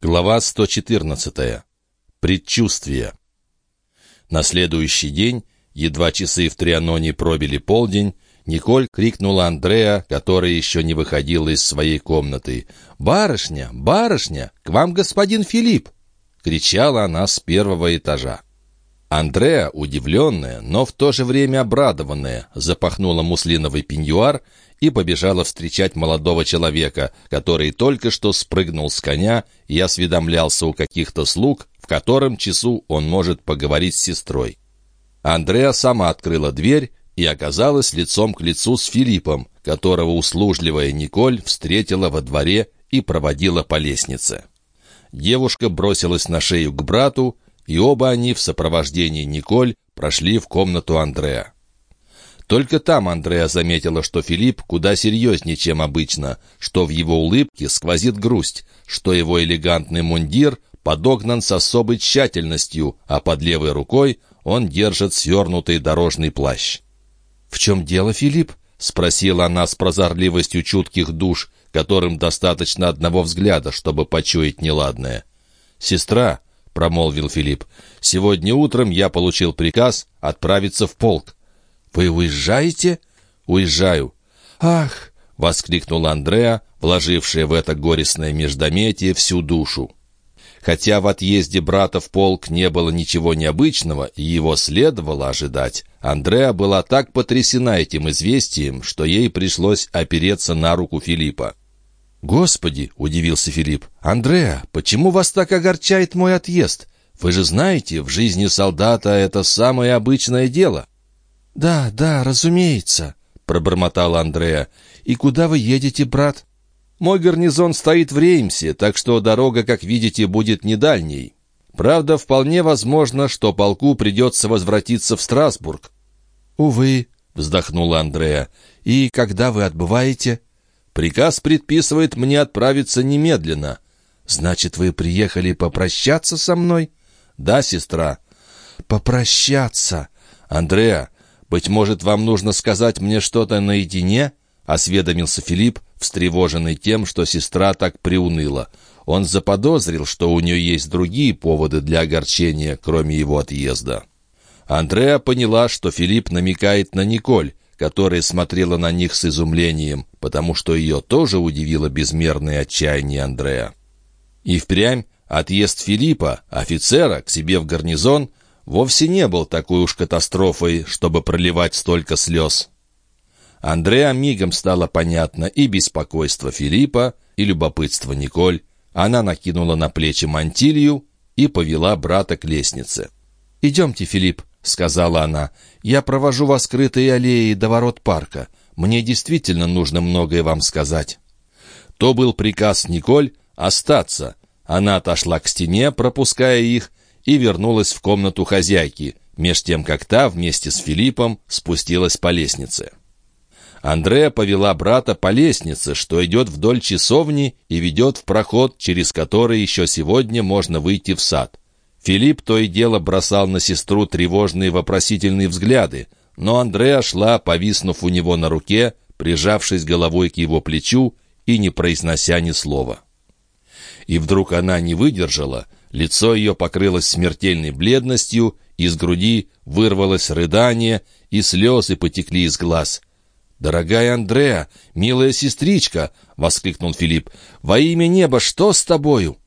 Глава 114. Предчувствие. На следующий день, едва часы в Трианоне пробили полдень, Николь крикнула Андреа, который еще не выходил из своей комнаты. «Барышня! Барышня! К вам господин Филипп!» Кричала она с первого этажа. Андреа, удивленная, но в то же время обрадованная, запахнула муслиновый пеньюар и побежала встречать молодого человека, который только что спрыгнул с коня и осведомлялся у каких-то слуг, в котором часу он может поговорить с сестрой. Андреа сама открыла дверь и оказалась лицом к лицу с Филиппом, которого услужливая Николь встретила во дворе и проводила по лестнице. Девушка бросилась на шею к брату, и оба они в сопровождении Николь прошли в комнату Андреа. Только там Андреа заметила, что Филипп куда серьезнее, чем обычно, что в его улыбке сквозит грусть, что его элегантный мундир подогнан с особой тщательностью, а под левой рукой он держит свернутый дорожный плащ. «В чем дело, Филипп?» — спросила она с прозорливостью чутких душ, которым достаточно одного взгляда, чтобы почуять неладное. «Сестра», — промолвил Филипп, — «сегодня утром я получил приказ отправиться в полк. «Вы уезжаете?» «Уезжаю». «Ах!» — воскликнула Андреа, вложившая в это горестное междометие всю душу. Хотя в отъезде брата в полк не было ничего необычного, и его следовало ожидать, Андреа была так потрясена этим известием, что ей пришлось опереться на руку Филиппа. «Господи!» — удивился Филипп. «Андреа, почему вас так огорчает мой отъезд? Вы же знаете, в жизни солдата это самое обычное дело». «Да, да, разумеется», — пробормотал Андреа. «И куда вы едете, брат?» «Мой гарнизон стоит в Реймсе, так что дорога, как видите, будет не дальней. Правда, вполне возможно, что полку придется возвратиться в Страсбург». «Увы», — вздохнула Андреа. «И когда вы отбываете?» «Приказ предписывает мне отправиться немедленно». «Значит, вы приехали попрощаться со мной?» «Да, сестра». «Попрощаться!» «Андреа, «Быть может, вам нужно сказать мне что-то наедине?» — осведомился Филипп, встревоженный тем, что сестра так приуныла. Он заподозрил, что у нее есть другие поводы для огорчения, кроме его отъезда. Андреа поняла, что Филипп намекает на Николь, которая смотрела на них с изумлением, потому что ее тоже удивило безмерное отчаяние Андреа. И впрямь отъезд Филиппа, офицера, к себе в гарнизон вовсе не был такой уж катастрофой, чтобы проливать столько слез. Андреа мигом стало понятно и беспокойство Филиппа, и любопытство Николь. Она накинула на плечи мантилью и повела брата к лестнице. «Идемте, Филипп», — сказала она. «Я провожу вас скрытой аллеей до ворот парка. Мне действительно нужно многое вам сказать». То был приказ Николь остаться. Она отошла к стене, пропуская их, и вернулась в комнату хозяйки, меж тем как та вместе с Филиппом спустилась по лестнице. Андреа повела брата по лестнице, что идет вдоль часовни и ведет в проход, через который еще сегодня можно выйти в сад. Филипп то и дело бросал на сестру тревожные вопросительные взгляды, но Андреа шла, повиснув у него на руке, прижавшись головой к его плечу и не произнося ни слова. И вдруг она не выдержала — Лицо ее покрылось смертельной бледностью, из груди вырвалось рыдание, и слезы потекли из глаз. «Дорогая Андреа, милая сестричка!» — воскликнул Филипп. «Во имя неба, что с тобою?»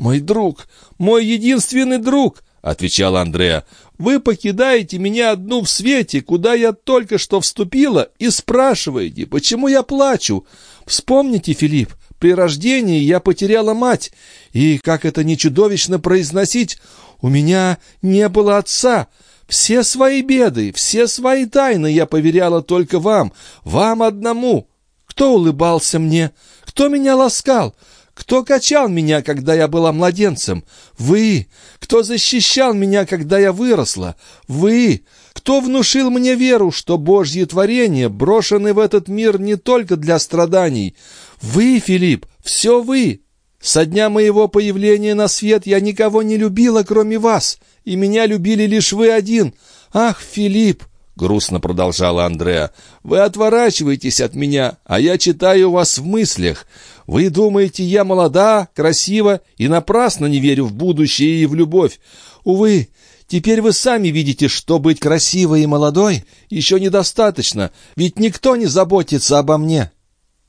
«Мой друг, мой единственный друг!» — отвечала Андреа. «Вы покидаете меня одну в свете, куда я только что вступила, и спрашиваете, почему я плачу. Вспомните, Филипп, при рождении я потеряла мать, и, как это не чудовищно произносить, у меня не было отца. Все свои беды, все свои тайны я поверяла только вам, вам одному. Кто улыбался мне? Кто меня ласкал? Кто качал меня, когда я была младенцем? Вы. Кто защищал меня, когда я выросла? Вы. Кто внушил мне веру, что Божьи творения брошены в этот мир не только для страданий? Вы, Филипп, все вы. Со дня моего появления на свет я никого не любила, кроме вас, и меня любили лишь вы один. Ах, Филипп, грустно продолжала Андреа. «Вы отворачиваетесь от меня, а я читаю вас в мыслях. Вы думаете, я молода, красива и напрасно не верю в будущее и в любовь. Увы, теперь вы сами видите, что быть красивой и молодой еще недостаточно, ведь никто не заботится обо мне.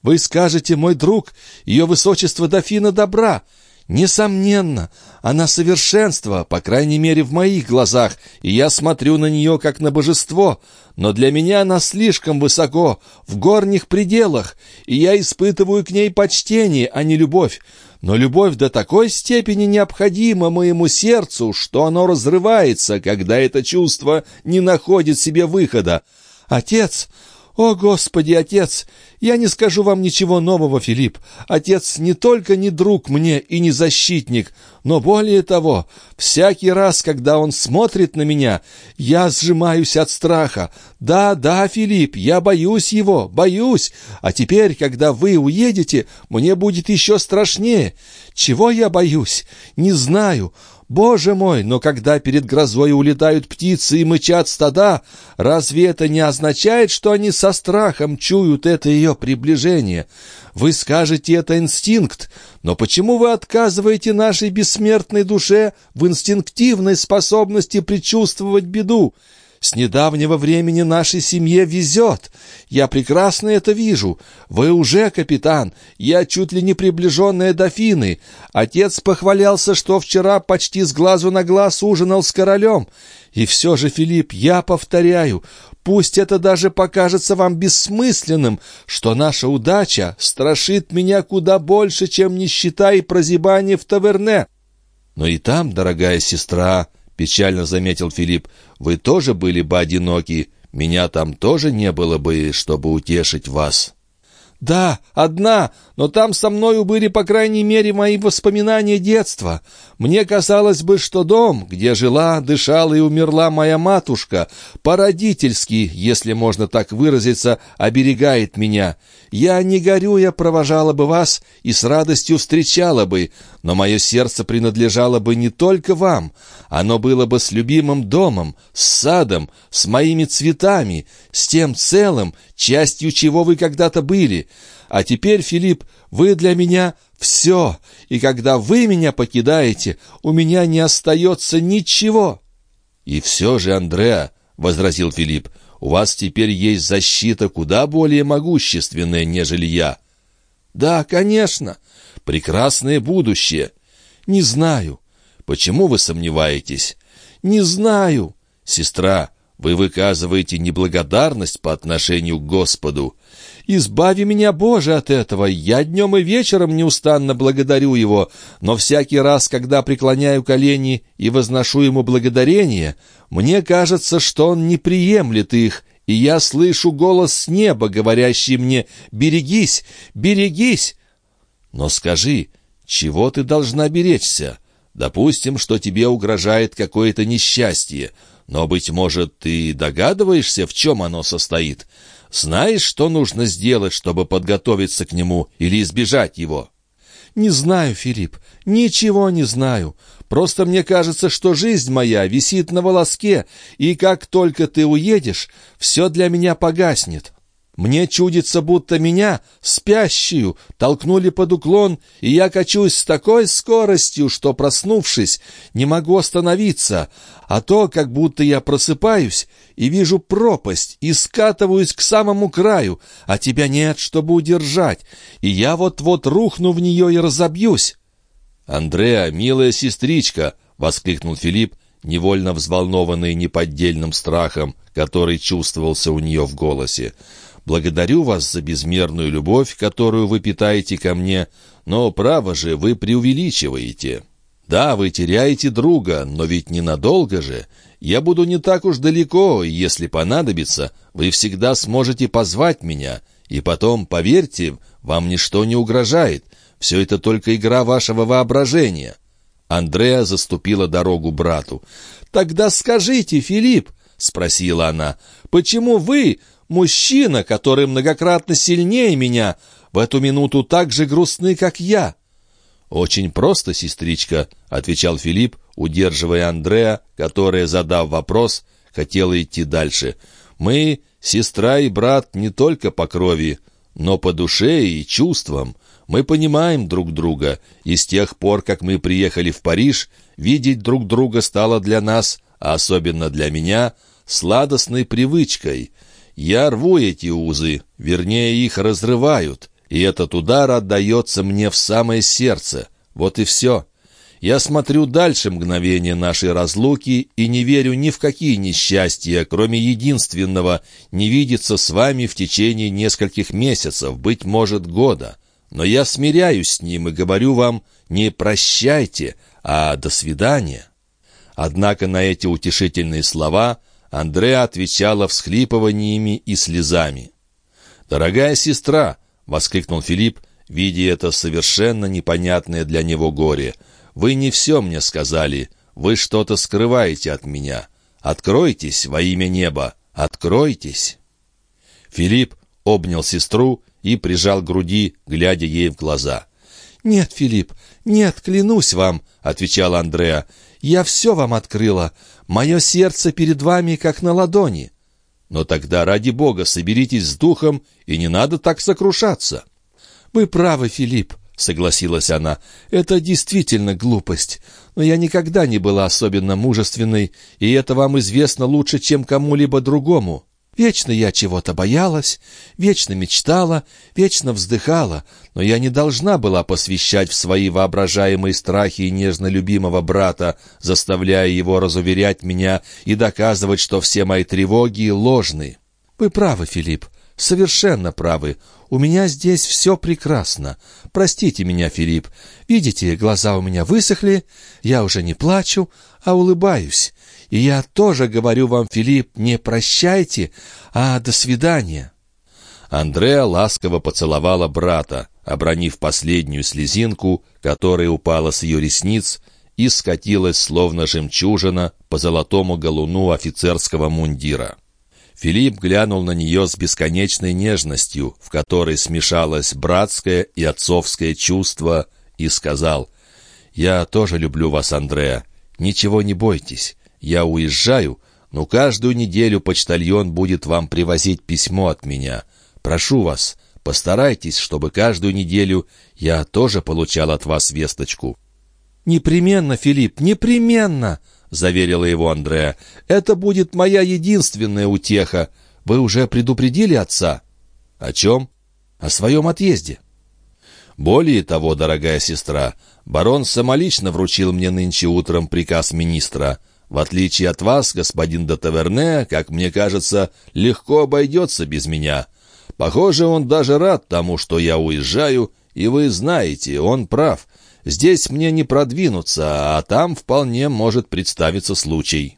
Вы скажете, мой друг, ее высочество дофина добра». Несомненно, она совершенство, по крайней мере, в моих глазах, и я смотрю на нее как на божество, но для меня она слишком высоко, в горних пределах, и я испытываю к ней почтение, а не любовь. Но любовь до такой степени необходима моему сердцу, что оно разрывается, когда это чувство не находит себе выхода. Отец, «О, Господи, отец! Я не скажу вам ничего нового, Филипп. Отец не только не друг мне и не защитник, но более того, всякий раз, когда он смотрит на меня, я сжимаюсь от страха. Да, да, Филипп, я боюсь его, боюсь. А теперь, когда вы уедете, мне будет еще страшнее. Чего я боюсь? Не знаю. Боже мой, но когда перед грозой улетают птицы и мычат стада, разве это не означает, что они со страхом чуют это ее приближение? Вы скажете, это инстинкт, но почему вы отказываете нашей бессмертной душе в инстинктивной способности предчувствовать беду? С недавнего времени нашей семье везет. Я прекрасно это вижу. Вы уже капитан. Я чуть ли не приближенная дофины. Отец похвалялся, что вчера почти с глазу на глаз ужинал с королем. И все же, Филипп, я повторяю, пусть это даже покажется вам бессмысленным, что наша удача страшит меня куда больше, чем нищета и прозябание в таверне. Но и там, дорогая сестра, печально заметил Филипп. «Вы тоже были бы одиноки. Меня там тоже не было бы, чтобы утешить вас». «Да, одна, но там со мною были, по крайней мере, мои воспоминания детства. Мне казалось бы, что дом, где жила, дышала и умерла моя матушка, по-родительски, если можно так выразиться, оберегает меня. Я, не горюя, провожала бы вас и с радостью встречала бы, но мое сердце принадлежало бы не только вам. Оно было бы с любимым домом, с садом, с моими цветами, с тем целым, частью чего вы когда-то были. А теперь, Филипп, вы для меня все, и когда вы меня покидаете, у меня не остается ничего». «И все же, Андреа», — возразил Филипп, — у вас теперь есть защита куда более могущественная, нежели я». «Да, конечно. Прекрасное будущее. Не знаю. Почему вы сомневаетесь?» «Не знаю». «Сестра, вы выказываете неблагодарность по отношению к Господу. Избави меня, Боже, от этого. Я днем и вечером неустанно благодарю Его, но всякий раз, когда преклоняю колени и возношу Ему благодарение, мне кажется, что Он не приемлет их, и я слышу голос с неба, говорящий мне «Берегись, берегись!» Но скажи, чего ты должна беречься? Допустим, что тебе угрожает какое-то несчастье, но, быть может, ты догадываешься, в чем оно состоит?» Знаешь, что нужно сделать, чтобы подготовиться к нему или избежать его?» «Не знаю, Филипп, ничего не знаю. Просто мне кажется, что жизнь моя висит на волоске, и как только ты уедешь, все для меня погаснет. Мне чудится, будто меня, спящую, толкнули под уклон, и я качусь с такой скоростью, что, проснувшись, не могу остановиться, а то, как будто я просыпаюсь и вижу пропасть, и скатываюсь к самому краю, а тебя нет, чтобы удержать, и я вот-вот рухну в нее и разобьюсь». «Андреа, милая сестричка!» — воскликнул Филипп, невольно взволнованный неподдельным страхом, который чувствовался у нее в голосе. Благодарю вас за безмерную любовь, которую вы питаете ко мне, но, право же, вы преувеличиваете. Да, вы теряете друга, но ведь ненадолго же. Я буду не так уж далеко, и если понадобится, вы всегда сможете позвать меня. И потом, поверьте, вам ничто не угрожает. Все это только игра вашего воображения». Андреа заступила дорогу брату. «Тогда скажите, Филипп, — спросила она, — почему вы, Мужчина, который многократно сильнее меня, в эту минуту так же грустны, как я». «Очень просто, сестричка», — отвечал Филипп, удерживая Андреа, которая, задав вопрос, хотела идти дальше. Мы — сестра и брат не только по крови, но по душе и чувствам. Мы понимаем друг друга, и с тех пор, как мы приехали в Париж, видеть друг друга стало для нас, а особенно для меня, сладостной привычкой. Я рву эти узы, вернее, их разрывают, и этот удар отдается мне в самое сердце. Вот и все. Я смотрю дальше мгновения нашей разлуки и не верю ни в какие несчастья, кроме единственного — не видеться с вами в течение нескольких месяцев, быть может, года. Но я смиряюсь с ним и говорю вам не «прощайте», а «до свидания». Однако на эти утешительные слова Андреа отвечала всхлипываниями и слезами. «Дорогая сестра!» — воскликнул Филипп, видя это совершенно непонятное для него горе — вы не все мне сказали. Вы что-то скрываете от меня. Откройтесь во имя неба. Откройтесь!» Филипп обнял сестру и прижал груди, глядя ей в глаза. «Нет, Филипп, нет, клянусь вам», — отвечала Андреа. «Я все вам открыла. Мое сердце перед вами, как на ладони». «Но тогда, ради бога, соберитесь с духом, и не надо так сокрушаться». «Вы правы, Филипп согласилась она. «Это действительно глупость. Но я никогда не была особенно мужественной, и это вам известно лучше, чем кому-либо другому. Вечно я чего-то боялась, вечно мечтала, вечно вздыхала, но я не должна была посвящать в свои воображаемые страхи нежно любимого брата, заставляя его разуверять меня и доказывать, что все мои тревоги ложны. Вы правы, Филипп, совершенно правы. У меня здесь все прекрасно. Простите меня, Филипп. Видите, глаза у меня высохли, я уже не плачу, а улыбаюсь. И я тоже говорю вам, Филипп, не прощайте, а до свидания». Андреа ласково поцеловала брата, обронив последнюю слезинку, которая упала с ее ресниц и скатилась, словно жемчужина, по золотому галуну офицерского мундира. Филипп глянул на нее с бесконечной нежностью, в которой смешалось братское и отцовское чувство, и сказал, «Я тоже люблю вас, Андреа. Ничего не бойтесь. Я уезжаю, но каждую неделю почтальон будет вам привозить письмо от меня. Прошу вас, постарайтесь, чтобы каждую неделю я тоже получал от вас весточку». «Непременно, Филипп, непременно!» — заверила его Андреа. «Это будет моя единственная утеха. Вы уже предупредили отца?» «О чем?» «О своем отъезде». «Более того, дорогая сестра, барон самолично вручил мне нынче утром приказ министра. В отличие от вас, господин де Таверне, как мне кажется, легко обойдется без меня. Похоже, он даже рад тому, что я уезжаю, и вы знаете, он прав». Здесь мне не продвинуться, а там вполне может представиться случай».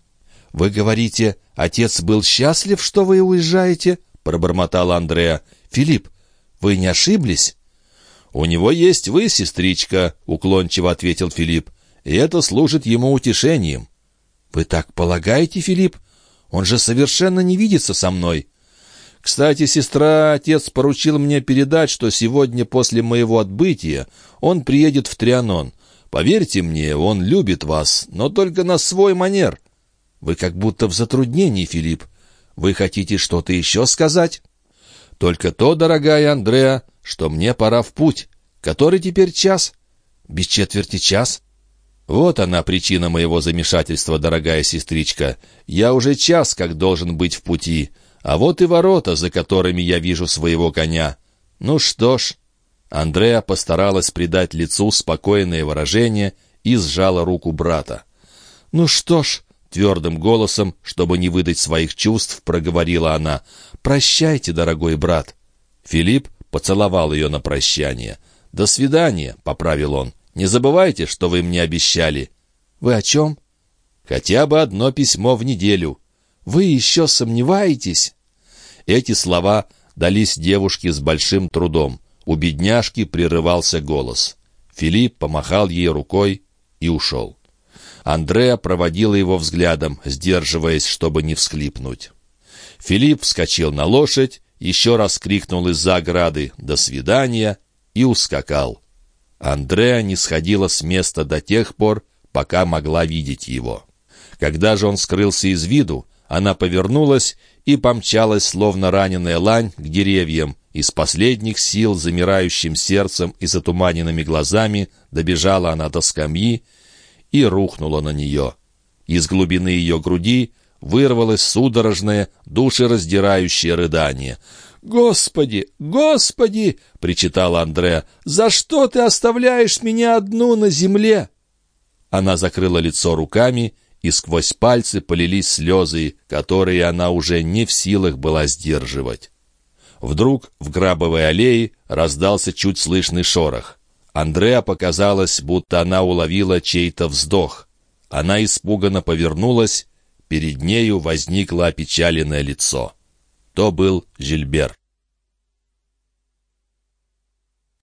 «Вы говорите, отец был счастлив, что вы уезжаете?» — пробормотал Андреа. «Филипп, вы не ошиблись?» «У него есть вы, сестричка», — уклончиво ответил Филипп. «И это служит ему утешением». «Вы так полагаете, Филипп? Он же совершенно не видится со мной». Кстати, сестра, отец поручил мне передать, что сегодня после моего отбытия он приедет в Трианон. Поверьте мне, он любит вас, но только на свой манер. Вы как будто в затруднении, Филипп. Вы хотите что-то еще сказать? Только то, дорогая Андреа, что мне пора в путь. Который теперь час? Без четверти час? Вот она причина моего замешательства, дорогая сестричка. Я уже час как должен быть в пути. А вот и ворота, за которыми я вижу своего коня. Ну что ж...» Андреа постаралась придать лицу спокойное выражение и сжала руку брата. «Ну что ж...» — твердым голосом, чтобы не выдать своих чувств, проговорила она. «Прощайте, дорогой брат». Филипп поцеловал ее на прощание. «До свидания», — поправил он. «Не забывайте, что вы мне обещали». «Вы о чем?» «Хотя бы одно письмо в неделю». Вы еще сомневаетесь?» Эти слова дались девушке с большим трудом. У бедняжки прерывался голос. Филипп помахал ей рукой и ушел. Андреа проводила его взглядом, сдерживаясь, чтобы не всхлипнуть. Филипп вскочил на лошадь, еще раз крикнул из-за ограды «До свидания!» и ускакал. Андреа не сходила с места до тех пор, пока могла видеть его. Когда же он скрылся из виду, Она повернулась и помчалась, словно раненая лань, к деревьям. Из последних сил, замирающим сердцем и затуманенными глазами, добежала она до скамьи и рухнула на нее. Из глубины ее груди вырвалось судорожное, душераздирающее рыдание. «Господи! Господи!» — причитала Андреа. «За что ты оставляешь меня одну на земле?» Она закрыла лицо руками, и сквозь пальцы полились слезы, которые она уже не в силах была сдерживать. Вдруг в грабовой аллее раздался чуть слышный шорох. Андреа показалось, будто она уловила чей-то вздох. Она испуганно повернулась, перед нею возникло опечаленное лицо. То был Жильбер.